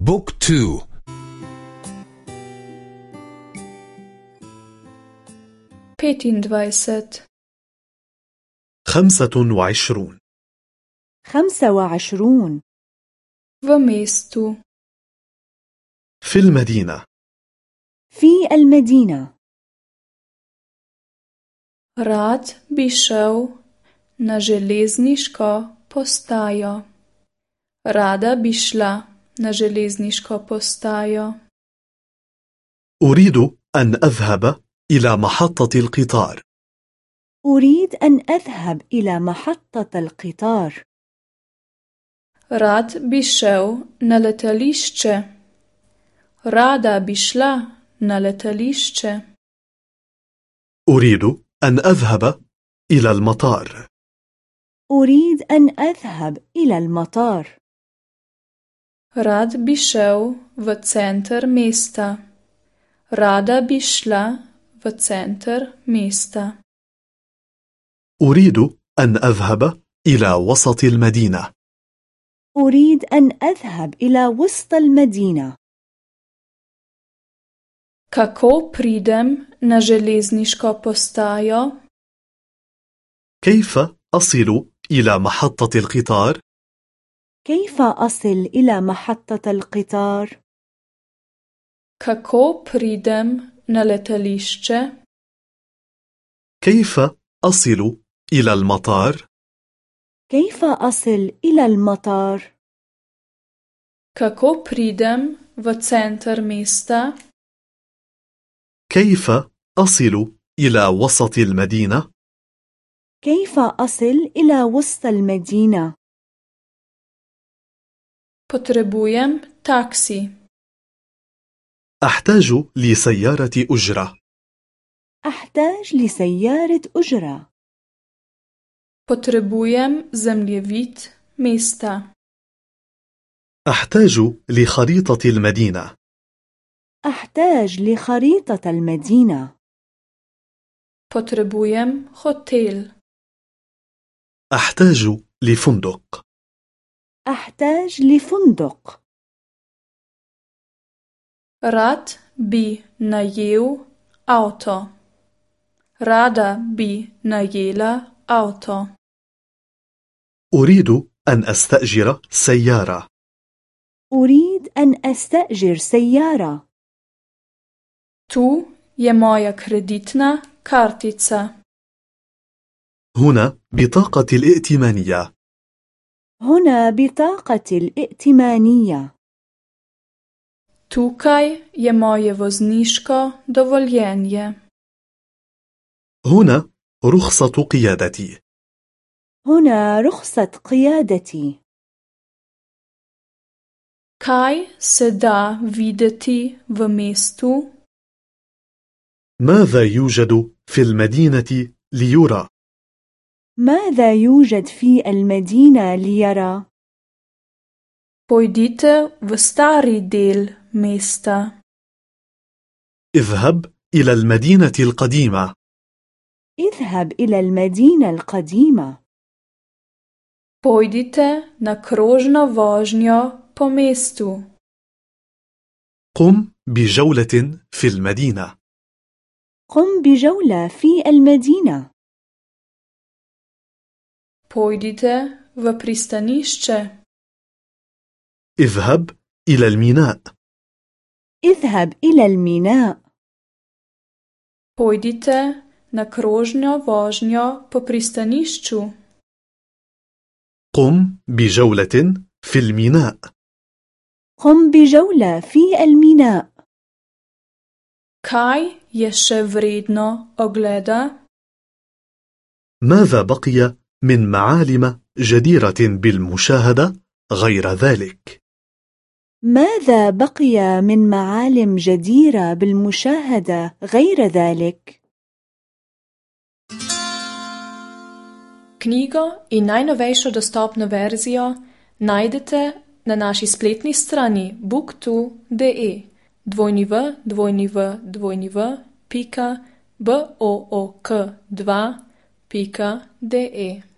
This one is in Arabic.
بوك تو بيتين دوايست خمسة وعشرون. خمسة وعشرون. وميستو في المدينة. في المدينة. راد بيشو na železniško postajo. Rada bi šla na železniško postajo. أريد أن أذهب إلى محطة القطار. أريد أن أذهب إلى محطة القطار. Rad bi šel na letališče. Rada bi šla na letališče. أريد أن أذهب إلى المطار. أريد أن أذهب إلى المطار. Rad bi šel v center mesta. Rada bi šla v center mesta. أريد أن أذهب إلى وسط المدينة. أريد أن أذهب إلى وسط المدينة. Kako pridem na železniško postajo? كيف أصل إلى محطة القطار؟ كيف أصل إلى محطة القطار؟ Kako pridem na letališče? كيف أصل إلى المطار؟ كيف أصل إلى المطار؟ Kako pridem v center mesta? كيف أصل إلى وسط المدينة؟ كيف أصل إلى وسط المدينة؟ Potrebujem taksi. أحتاج لسيارة أجرة. أحتاج لسيارة أجرة. Potrebujem zemljevid mesta. أحتاج لخريطة المدينة. أحتاج لخريطة المدينة. Potrebujem hotel. أحتاج لفندق. أحتاج لفندق. Rad bi najel avto. Rada bi najela avto. أريد أن أستأجر سيارة. أريد أن أستأجر سيارة. Tu je moja kreditna kartica. هنا بطاقة الائتمانية. هنا بطاقة الائتمانية. Tukaj je moje vozniško dovoljenje. هنا رخصة قيادتي. هنا رخصة قيادتي. Kaj se da videti v mestu? ماذا يوجد في المدينة ليرى؟ ماذا يوجد في المدينة ليرى؟ Pojdite v stari del mesta. اذهب إلى المدينة القديمة. اذهب إلى المدينة القديمة. Pojdite na krožno vožnjo po mestu. قم بجولة في المدينة. قم بجولة في المدينة. Pojdite v pristanišče. اذهب إلى الميناء. اذهب إلى الميناء. Pojdite na krožno vožnjo po pristanišču. قم بجولة في الميناء. قم بجولة في الميناء. Kaj je še vredno ogleda? ماذا بقي من معالم جديرة بالمشاهدة غير ذلك؟ ماذا بقي من معالم جديرة بالمشاهدة غير ذلك؟ Knjigo in najnovejšo dostopno verzijo najdete na naši spletni strani book2.de www.book2.de pika.de.